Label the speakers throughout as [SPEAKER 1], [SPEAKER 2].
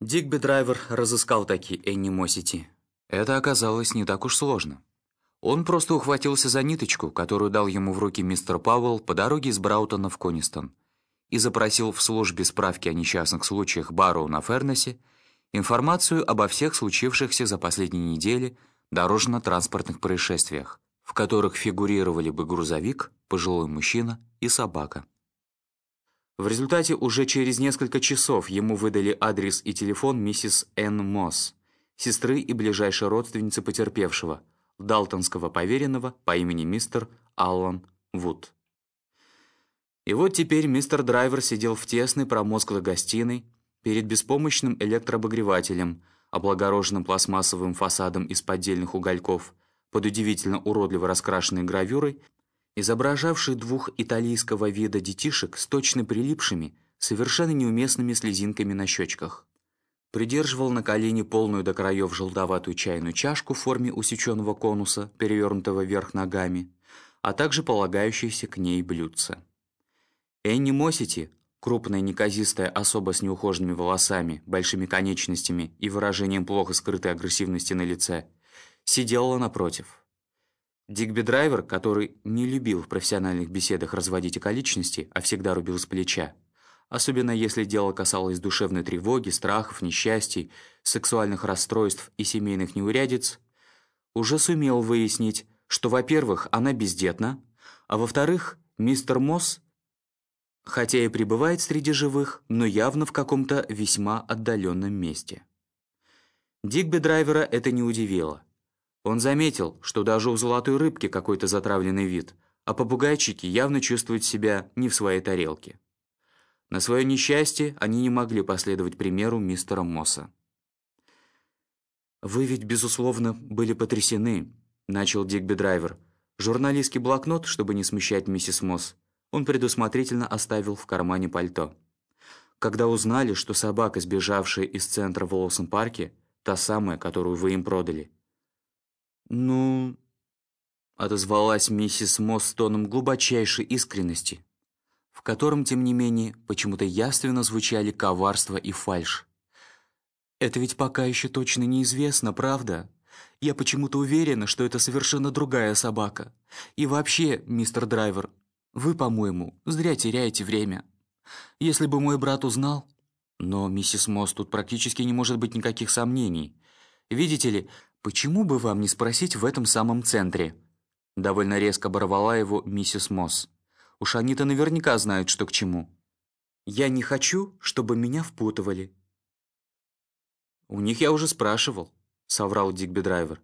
[SPEAKER 1] Дигби Драйвер разыскал таки Энни Мосити. Это оказалось не так уж сложно. Он просто ухватился за ниточку, которую дал ему в руки мистер Пауэлл по дороге из Браутона в Конистон, и запросил в службе справки о несчастных случаях Барроу на Фернесе информацию обо всех случившихся за последние недели дорожно-транспортных происшествиях, в которых фигурировали бы грузовик, пожилой мужчина и собака. В результате уже через несколько часов ему выдали адрес и телефон миссис Энн Мосс, сестры и ближайшей родственницы потерпевшего – далтонского поверенного по имени мистер Аллан Вуд. И вот теперь мистер Драйвер сидел в тесной промозглой гостиной перед беспомощным электрообогревателем, облагороженным пластмассовым фасадом из поддельных угольков, под удивительно уродливо раскрашенной гравюрой, изображавшей двух итальянского вида детишек с точно прилипшими, совершенно неуместными слезинками на щечках придерживал на колени полную до краев желтоватую чайную чашку в форме усеченного конуса, перевернутого вверх ногами, а также полагающиеся к ней блюдце. Энни Мосити, крупная неказистая особа с неухоженными волосами, большими конечностями и выражением плохо скрытой агрессивности на лице, сидела напротив. Дигби Драйвер, который не любил в профессиональных беседах разводить околичности, а всегда рубил с плеча, особенно если дело касалось душевной тревоги, страхов, несчастий, сексуальных расстройств и семейных неурядиц, уже сумел выяснить, что, во-первых, она бездетна, а во-вторых, мистер Мосс, хотя и пребывает среди живых, но явно в каком-то весьма отдаленном месте. Дигби Драйвера это не удивило. Он заметил, что даже у золотой рыбки какой-то затравленный вид, а попугайчики явно чувствуют себя не в своей тарелке. На свое несчастье они не могли последовать примеру мистера Мосса. «Вы ведь, безусловно, были потрясены», — начал Дигби Драйвер. Журналистский блокнот, чтобы не смущать миссис Мосс, он предусмотрительно оставил в кармане пальто. Когда узнали, что собака, сбежавшая из центра в Лоусон-парке, та самая, которую вы им продали. «Ну...» — отозвалась миссис Мосс с тоном глубочайшей искренности в котором, тем не менее, почему-то яственно звучали коварство и фальшь. «Это ведь пока еще точно неизвестно, правда? Я почему-то уверена, что это совершенно другая собака. И вообще, мистер Драйвер, вы, по-моему, зря теряете время. Если бы мой брат узнал...» Но, миссис Мосс, тут практически не может быть никаких сомнений. Видите ли, почему бы вам не спросить в этом самом центре?» Довольно резко оборвала его миссис Мосс. Уж они-то наверняка знают, что к чему. Я не хочу, чтобы меня впутывали. У них я уже спрашивал, соврал Дигби Драйвер.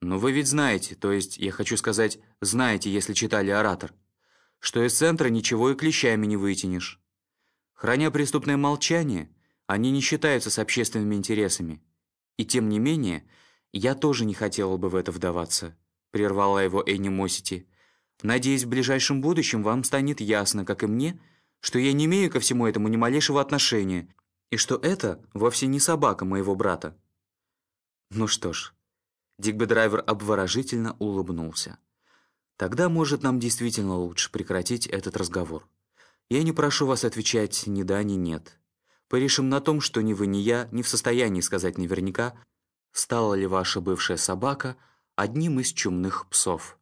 [SPEAKER 1] Но вы ведь знаете, то есть, я хочу сказать, знаете, если читали «Оратор», что из центра ничего и клещами не вытянешь. Храня преступное молчание, они не считаются с общественными интересами. И тем не менее, я тоже не хотела бы в это вдаваться, прервала его Энни Мосити. Надеюсь, в ближайшем будущем вам станет ясно, как и мне, что я не имею ко всему этому ни малейшего отношения, и что это вовсе не собака моего брата». Ну что ж, Дигби Драйвер обворожительно улыбнулся. «Тогда, может, нам действительно лучше прекратить этот разговор. Я не прошу вас отвечать ни да, ни нет. Порешим на том, что ни вы, ни я не в состоянии сказать наверняка, стала ли ваша бывшая собака одним из чумных псов».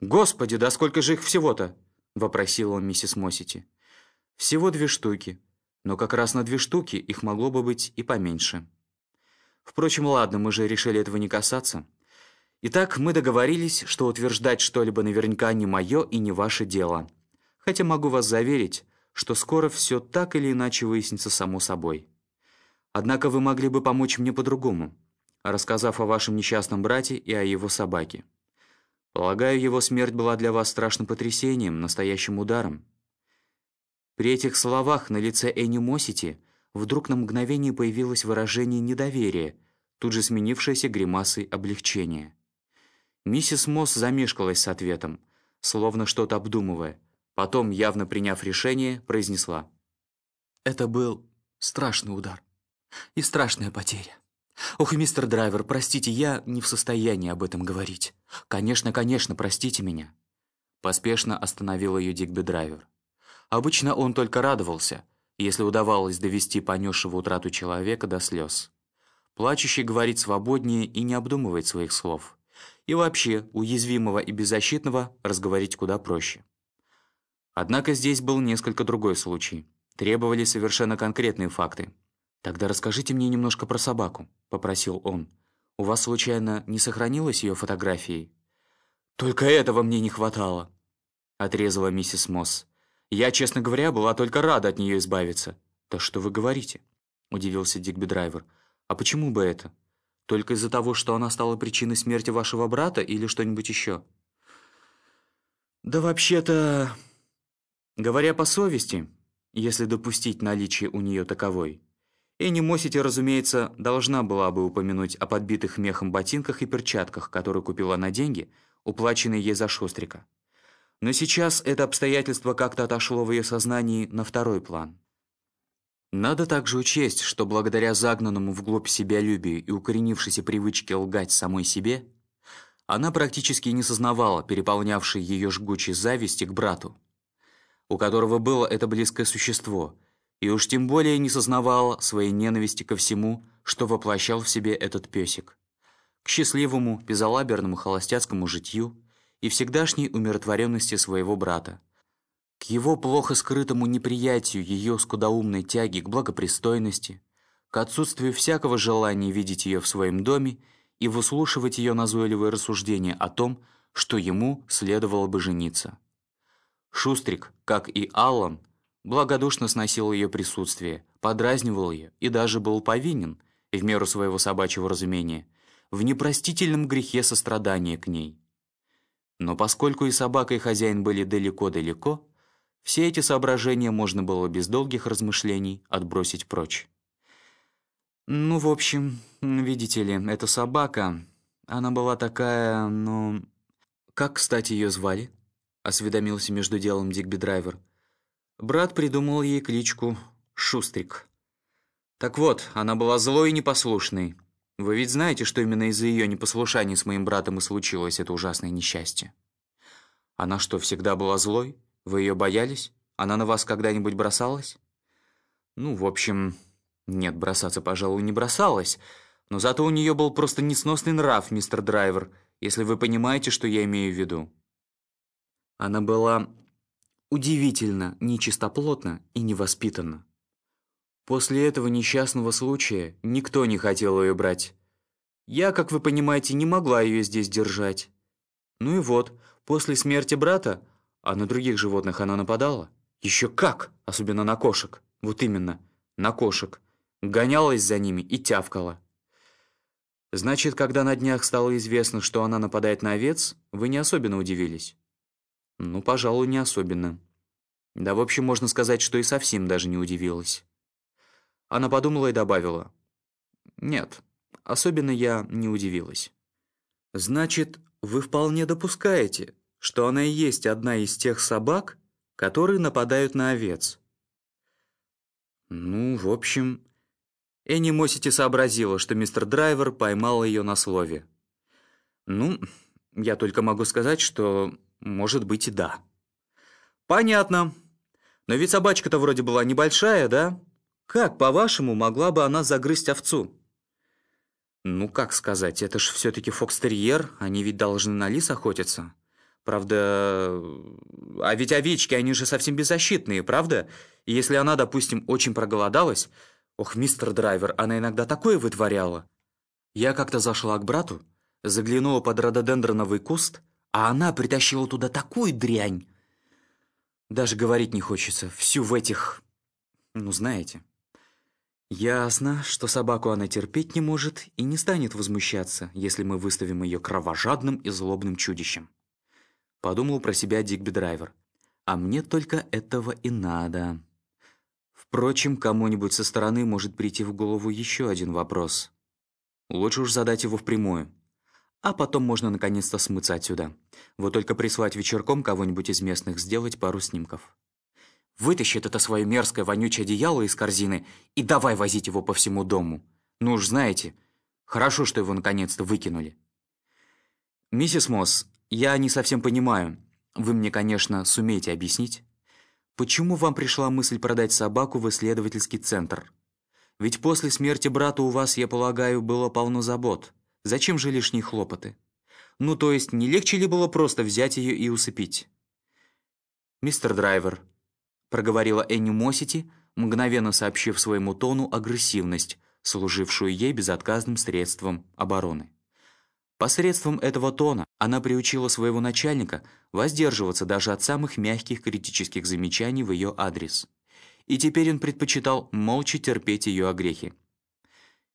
[SPEAKER 1] «Господи, да сколько же их всего-то?» — вопросила миссис Мосити. «Всего две штуки. Но как раз на две штуки их могло бы быть и поменьше. Впрочем, ладно, мы же решили этого не касаться. Итак, мы договорились, что утверждать что-либо наверняка не мое и не ваше дело. Хотя могу вас заверить, что скоро все так или иначе выяснится само собой. Однако вы могли бы помочь мне по-другому, рассказав о вашем несчастном брате и о его собаке. Полагаю, его смерть была для вас страшным потрясением, настоящим ударом. При этих словах на лице Энни Мосити вдруг на мгновение появилось выражение недоверия, тут же сменившееся гримасой облегчения. Миссис Мосс замешкалась с ответом, словно что-то обдумывая. Потом, явно приняв решение, произнесла. «Это был страшный удар и страшная потеря. «Ох, мистер Драйвер, простите, я не в состоянии об этом говорить. Конечно, конечно, простите меня». Поспешно остановил ее Дигби Драйвер. Обычно он только радовался, если удавалось довести понесшего утрату человека до слез. Плачущий говорит свободнее и не обдумывает своих слов. И вообще, уязвимого и беззащитного разговорить куда проще. Однако здесь был несколько другой случай. Требовали совершенно конкретные факты. «Тогда расскажите мне немножко про собаку», — попросил он. «У вас, случайно, не сохранилось ее фотографии?» «Только этого мне не хватало», — отрезала миссис Мосс. «Я, честно говоря, была только рада от нее избавиться». «Да что вы говорите?» — удивился Дигби Драйвер. «А почему бы это? Только из-за того, что она стала причиной смерти вашего брата или что-нибудь еще?» «Да вообще-то...» Говоря по совести, если допустить наличие у нее таковой, Энни Мосити, разумеется, должна была бы упомянуть о подбитых мехом ботинках и перчатках, которые купила на деньги, уплаченные ей за шустрика. Но сейчас это обстоятельство как-то отошло в ее сознании на второй план. Надо также учесть, что благодаря загнанному вглубь себя любию и укоренившейся привычке лгать самой себе, она практически не сознавала переполнявшей ее жгучей зависти к брату, у которого было это близкое существо, и уж тем более не сознавал своей ненависти ко всему, что воплощал в себе этот песик. К счастливому, безалаберному холостяцкому житью и всегдашней умиротворенности своего брата. К его плохо скрытому неприятию ее скудоумной тяги к благопристойности, к отсутствию всякого желания видеть ее в своем доме и выслушивать ее назойливые рассуждения о том, что ему следовало бы жениться. Шустрик, как и Аллан, благодушно сносил ее присутствие, подразнивал ее и даже был повинен, в меру своего собачьего разумения, в непростительном грехе сострадания к ней. Но поскольку и собака, и хозяин были далеко-далеко, все эти соображения можно было без долгих размышлений отбросить прочь. Ну, в общем, видите ли, эта собака, она была такая, ну... Как, кстати, ее звали? — осведомился между делом Дигби Драйвер. Брат придумал ей кличку Шустрик. Так вот, она была злой и непослушной. Вы ведь знаете, что именно из-за ее непослушания с моим братом и случилось это ужасное несчастье. Она что, всегда была злой? Вы ее боялись? Она на вас когда-нибудь бросалась? Ну, в общем, нет, бросаться, пожалуй, не бросалась. Но зато у нее был просто несносный нрав, мистер Драйвер, если вы понимаете, что я имею в виду. Она была удивительно нечистоплотна и невоспитанна. После этого несчастного случая никто не хотел ее брать. Я, как вы понимаете, не могла ее здесь держать. Ну и вот, после смерти брата, а на других животных она нападала, еще как, особенно на кошек, вот именно, на кошек, гонялась за ними и тявкала. Значит, когда на днях стало известно, что она нападает на овец, вы не особенно удивились? Ну, пожалуй, не особенно. Да, в общем, можно сказать, что и совсем даже не удивилась. Она подумала и добавила. Нет, особенно я не удивилась. Значит, вы вполне допускаете, что она и есть одна из тех собак, которые нападают на овец? Ну, в общем... Энни Мосити сообразила, что мистер Драйвер поймал ее на слове. Ну, я только могу сказать, что может быть и да. Понятно. Но ведь собачка-то вроде была небольшая, да? Как, по-вашему, могла бы она загрызть овцу? Ну, как сказать, это ж все-таки фокстерьер, они ведь должны на лис охотиться. Правда, а ведь овечки, они же совсем беззащитные, правда? И если она, допустим, очень проголодалась... Ох, мистер Драйвер, она иногда такое вытворяла. Я как-то зашла к брату, заглянула под рододендроновый куст — а она притащила туда такую дрянь. Даже говорить не хочется. Всю в этих... Ну, знаете. Ясно, что собаку она терпеть не может и не станет возмущаться, если мы выставим ее кровожадным и злобным чудищем. Подумал про себя Дигби Драйвер. А мне только этого и надо. Впрочем, кому-нибудь со стороны может прийти в голову еще один вопрос. Лучше уж задать его впрямую. А потом можно наконец-то смыться отсюда. Вот только прислать вечерком кого-нибудь из местных сделать пару снимков. Вытащит это свое мерзкое вонючее одеяло из корзины и давай возить его по всему дому. Ну уж знаете, хорошо, что его наконец-то выкинули. Миссис Мосс, я не совсем понимаю. Вы мне, конечно, сумеете объяснить. почему вам пришла мысль продать собаку в исследовательский центр? Ведь после смерти брата у вас, я полагаю, было полно забот. Зачем же лишние хлопоты? Ну, то есть, не легче ли было просто взять ее и усыпить? «Мистер Драйвер», — проговорила Энни Мосити, мгновенно сообщив своему тону агрессивность, служившую ей безотказным средством обороны. Посредством этого тона она приучила своего начальника воздерживаться даже от самых мягких критических замечаний в ее адрес. И теперь он предпочитал молча терпеть ее огрехи.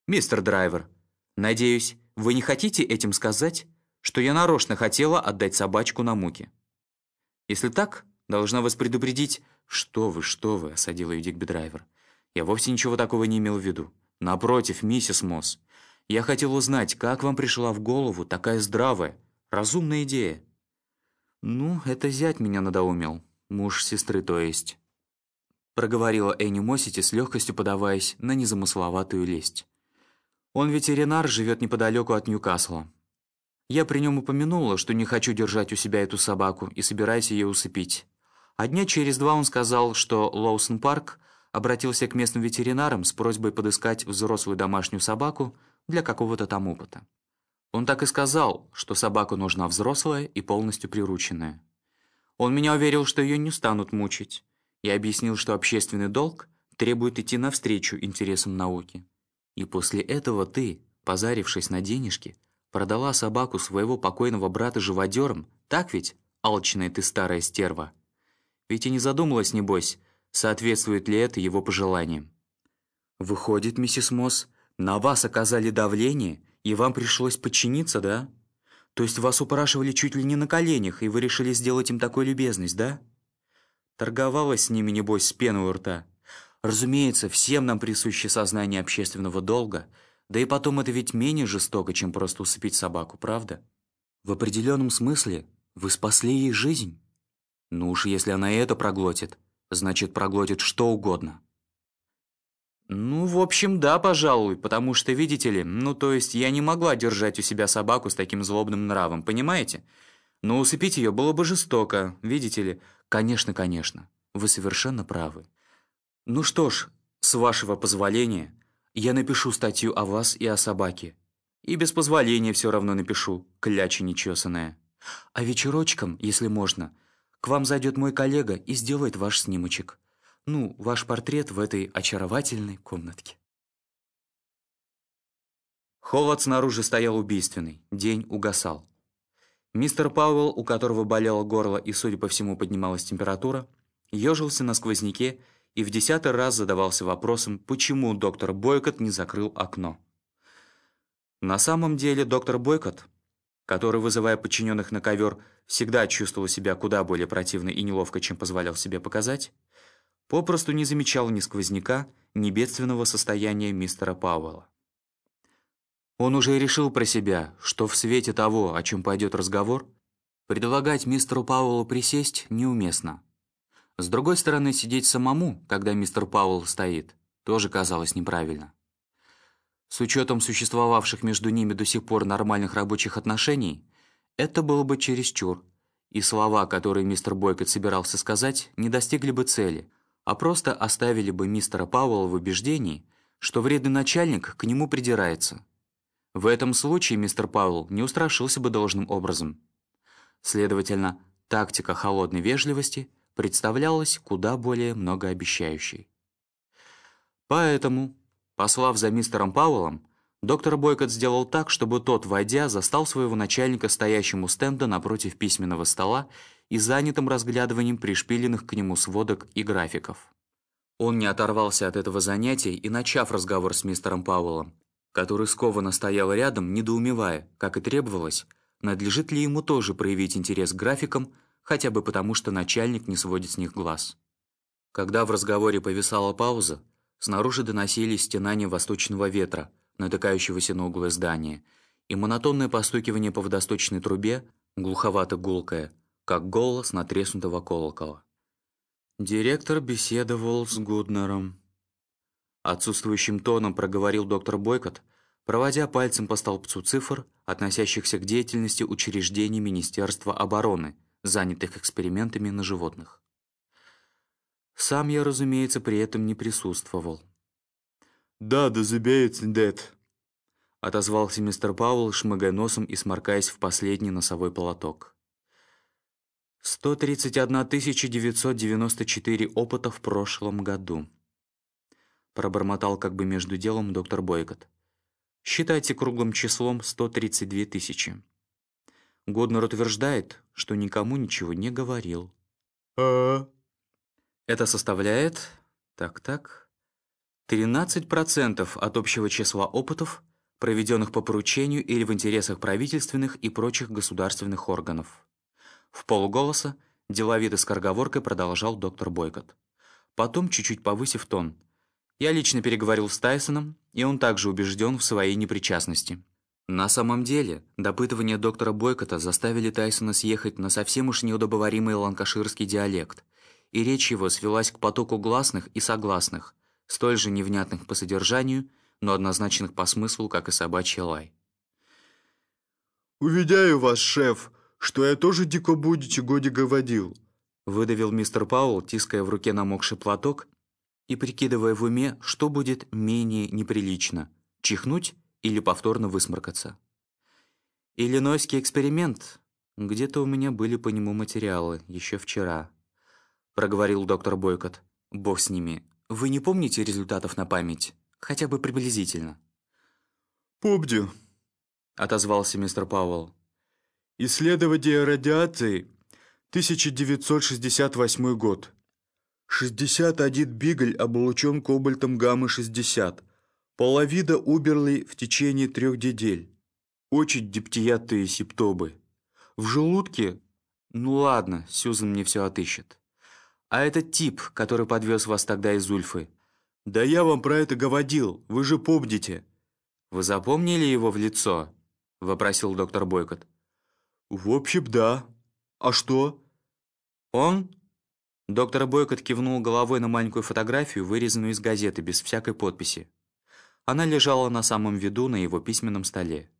[SPEAKER 1] «Мистер Драйвер, надеюсь, вы не хотите этим сказать, что я нарочно хотела отдать собачку на муки? Если так, должна вас предупредить...» «Что вы, что вы», — осадил ее Дигби Драйвер. «Я вовсе ничего такого не имел в виду. Напротив, миссис Мосс, я хотел узнать, как вам пришла в голову такая здравая, разумная идея?» «Ну, это зять меня надоумил. Муж сестры, то есть». Проговорила Энни Мосити с легкостью подаваясь на незамысловатую лесть. «Он ветеринар, живет неподалеку от Ньюкасла. Я при нем упомянула, что не хочу держать у себя эту собаку и собираюсь ее усыпить. А дня через два он сказал, что Лоусон Парк обратился к местным ветеринарам с просьбой подыскать взрослую домашнюю собаку для какого-то там опыта. Он так и сказал, что собака нужна взрослая и полностью прирученная. Он меня уверил, что ее не станут мучить, и объяснил, что общественный долг требует идти навстречу интересам науки. И после этого ты, позарившись на денежки, продала собаку своего покойного брата живодером, так ведь, алчная ты старая стерва? Ведь и не задумалась, небось, соответствует ли это его пожеланиям. Выходит, миссис Мосс, на вас оказали давление, и вам пришлось подчиниться, да? То есть вас упрашивали чуть ли не на коленях, и вы решили сделать им такую любезность, да? Торговалась с ними, небось, с пеной у рта. Разумеется, всем нам присуще сознание общественного долга, да и потом это ведь менее жестоко, чем просто усыпить собаку, правда? В определенном смысле вы спасли ей жизнь. Ну уж если она это проглотит, значит, проглотит что угодно. «Ну, в общем, да, пожалуй, потому что, видите ли, ну, то есть я не могла держать у себя собаку с таким злобным нравом, понимаете? Но усыпить ее было бы жестоко, видите ли. Конечно, конечно, вы совершенно правы. Ну что ж, с вашего позволения, я напишу статью о вас и о собаке. И без позволения все равно напишу, кляча нечесанная. А вечерочком, если можно, к вам зайдет мой коллега и сделает ваш снимочек». Ну, ваш портрет в этой очаровательной комнатке. Холод снаружи стоял убийственный, день угасал. Мистер Пауэлл, у которого болело горло и, судя по всему, поднималась температура, ежился на сквозняке и в десятый раз задавался вопросом, почему доктор Бойкот не закрыл окно. На самом деле доктор Бойкот, который, вызывая подчиненных на ковер, всегда чувствовал себя куда более противно и неловко, чем позволял себе показать, попросту не замечал ни сквозняка, ни бедственного состояния мистера Пауэлла. Он уже решил про себя, что в свете того, о чем пойдет разговор, предлагать мистеру Пауэллу присесть неуместно. С другой стороны, сидеть самому, когда мистер Пауэлл стоит, тоже казалось неправильно. С учетом существовавших между ними до сих пор нормальных рабочих отношений, это было бы чересчур, и слова, которые мистер Бойкот собирался сказать, не достигли бы цели, а просто оставили бы мистера Пауэлла в убеждении, что вредный начальник к нему придирается. В этом случае мистер Пауэлл не устрашился бы должным образом. Следовательно, тактика холодной вежливости представлялась куда более многообещающей. Поэтому, послав за мистером Пауэллом, доктор Бойкот сделал так, чтобы тот, войдя, застал своего начальника стоящим у стенда напротив письменного стола и занятым разглядыванием пришпиленных к нему сводок и графиков. Он не оторвался от этого занятия и, начав разговор с мистером Пауэллом, который скованно стоял рядом, недоумевая, как и требовалось, надлежит ли ему тоже проявить интерес к графикам, хотя бы потому, что начальник не сводит с них глаз. Когда в разговоре повисала пауза, снаружи доносились стенания восточного ветра, натыкающегося на углы здания, и монотонное постукивание по водосточной трубе, глуховато-гулкое, как голос натреснутого колокола. Директор беседовал с Гуднером. Отсутствующим тоном проговорил доктор Бойкот, проводя пальцем по столбцу цифр, относящихся к деятельности учреждений Министерства обороны, занятых экспериментами на животных. Сам я, разумеется, при этом не присутствовал.
[SPEAKER 2] «Да, да забеется, дед», —
[SPEAKER 1] отозвался мистер Пауэлл, шмыгая носом и сморкаясь в последний носовой полоток. «131 994 опыта в прошлом году», — пробормотал как бы между делом доктор Бойкот. «Считайте круглым числом 132 тысячи». Годнер утверждает, что никому ничего не говорил.
[SPEAKER 2] «А?»
[SPEAKER 1] Это составляет... Так-так... 13% от общего числа опытов, проведенных по поручению или в интересах правительственных и прочих государственных органов. В полуголоса, деловито скороговоркой продолжал доктор Бойкот. Потом, чуть-чуть повысив тон. Я лично переговорил с Тайсоном, и он также убежден в своей непричастности. На самом деле, допытывания доктора Бойкота заставили Тайсона съехать на совсем уж неудобоваримый ланкаширский диалект, и речь его свелась к потоку гласных и согласных, столь же невнятных по содержанию, но однозначных по смыслу, как и собачий лай.
[SPEAKER 2] «Уверяю вас, шеф, что я тоже дико будете годи говорил»,
[SPEAKER 1] выдавил мистер Пауэлл, тиская в руке намокший платок и прикидывая в уме, что будет менее неприлично – чихнуть или повторно высморкаться. «Иллинойский эксперимент. Где-то у меня были по нему материалы, еще вчера», – проговорил доктор Бойкот. «Бог с ними. Вы не помните результатов на память? Хотя бы приблизительно?»
[SPEAKER 2] «Помню», — отозвался мистер Пауэлл. «Исследование радиации, 1968 год. 61 бигль облучен кобальтом гаммы-60. Половина умерли в течение трех недель. Очень дептиятые симптомы. В желудке...
[SPEAKER 1] Ну ладно, Сьюзан мне все отыщет. «А этот тип, который подвез вас тогда из Ульфы?»
[SPEAKER 2] «Да я вам про это говорил, вы же помните».
[SPEAKER 1] «Вы запомнили его в лицо?» — вопросил доктор Бойкот.
[SPEAKER 2] «В общем, да. А что?»
[SPEAKER 1] «Он?» Доктор Бойкот кивнул головой на маленькую фотографию, вырезанную из газеты, без всякой подписи. Она лежала на самом виду на его письменном столе.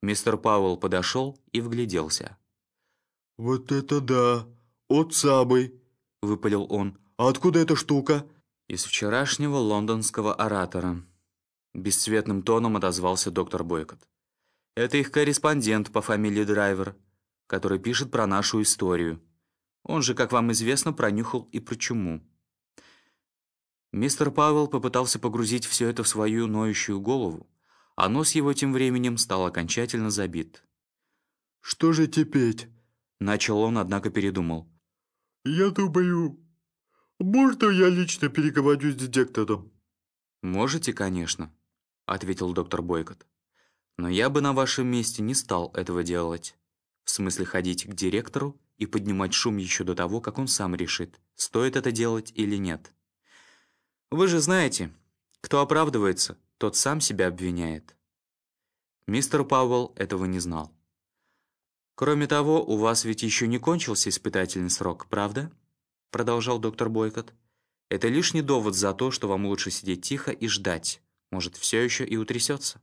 [SPEAKER 1] Мистер Пауэлл подошел и вгляделся.
[SPEAKER 2] «Вот это да! От самый!» — выпалил он. «А откуда эта штука?»
[SPEAKER 1] «Из вчерашнего лондонского оратора», — бесцветным тоном отозвался доктор Бойкот. «Это их корреспондент по фамилии Драйвер, который пишет про нашу историю. Он же, как вам известно, пронюхал и про чуму». Мистер Пауэлл попытался погрузить все это в свою ноющую голову, а нос его тем временем стал окончательно забит.
[SPEAKER 2] «Что же теперь?»
[SPEAKER 1] — начал он, однако передумал.
[SPEAKER 2] «Я думаю, можно я лично переговорю с детектором?»
[SPEAKER 1] «Можете, конечно», — ответил доктор Бойкот. «Но я бы на вашем месте не стал этого делать. В смысле ходить к директору и поднимать шум еще до того, как он сам решит, стоит это делать или нет. Вы же знаете, кто оправдывается, тот сам себя обвиняет». Мистер Пауэлл этого не знал. «Кроме того, у вас ведь еще не кончился испытательный срок, правда?» Продолжал доктор Бойкот. «Это лишний довод за то, что вам лучше сидеть тихо и ждать. Может, все еще и утрясется».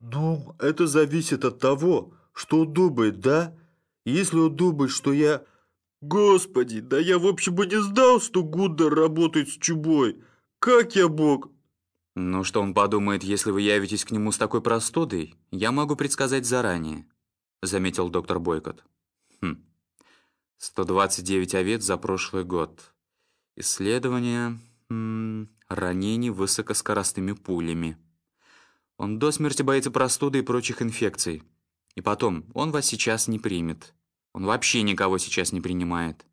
[SPEAKER 2] «Ну, это зависит от того, что он думает, да? Если он думает, что я... Господи, да я в общем бы не знал, что Гуддер работает с чубой. Как я мог...»
[SPEAKER 1] «Ну, что он подумает, если вы явитесь к нему с такой простудой, я могу предсказать заранее». — заметил доктор Бойкот. «Хм. 129 овец за прошлый год. Исследование м ранений высокоскоростными пулями. Он до смерти боится простуды и прочих инфекций. И потом, он вас сейчас не примет. Он вообще никого сейчас не принимает.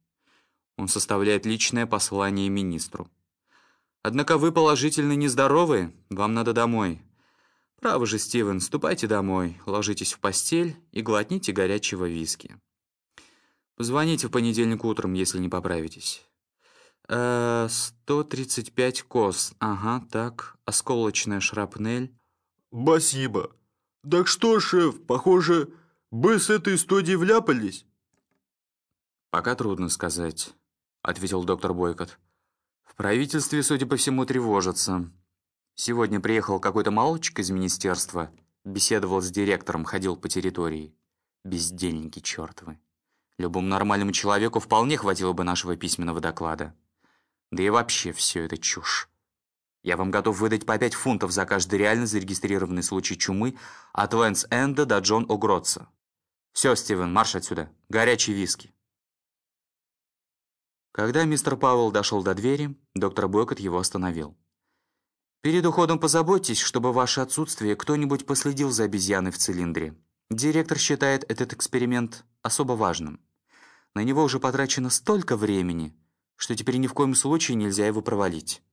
[SPEAKER 1] Он составляет личное послание министру. Однако вы положительно нездоровы, вам надо домой. «Право же, Стивен, ступайте домой, ложитесь в постель и глотните горячего виски. Позвоните в понедельник утром, если не поправитесь». «Э, «135 кос, ага, так, осколочная шрапнель».
[SPEAKER 2] «Спасибо. Так что, шеф, похоже, вы с этой историей вляпались?»
[SPEAKER 1] «Пока трудно сказать», — ответил доктор Бойкот. «В правительстве, судя по всему, тревожатся». Сегодня приехал какой-то молодчик из министерства, беседовал с директором, ходил по территории. Бездельники чертовы. Любому нормальному человеку вполне хватило бы нашего письменного доклада. Да и вообще все это чушь. Я вам готов выдать по 5 фунтов за каждый реально зарегистрированный случай чумы от Лэнс Энда до Джон О'Гротса. Все, Стивен, марш отсюда. Горячий виски. Когда мистер Пауэлл дошел до двери, доктор Бойкот его остановил. «Перед уходом позаботьтесь, чтобы ваше отсутствие кто-нибудь последил за обезьяной в цилиндре. Директор считает этот эксперимент особо важным. На него уже потрачено столько времени, что теперь ни в коем случае нельзя его провалить.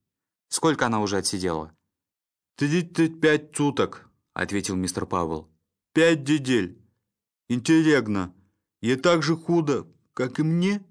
[SPEAKER 1] Сколько она уже отсидела?»
[SPEAKER 2] «Тридцать пять суток», — ответил мистер Пауэлл. «Пять недель. Интересно, ей так же худо, как и мне?»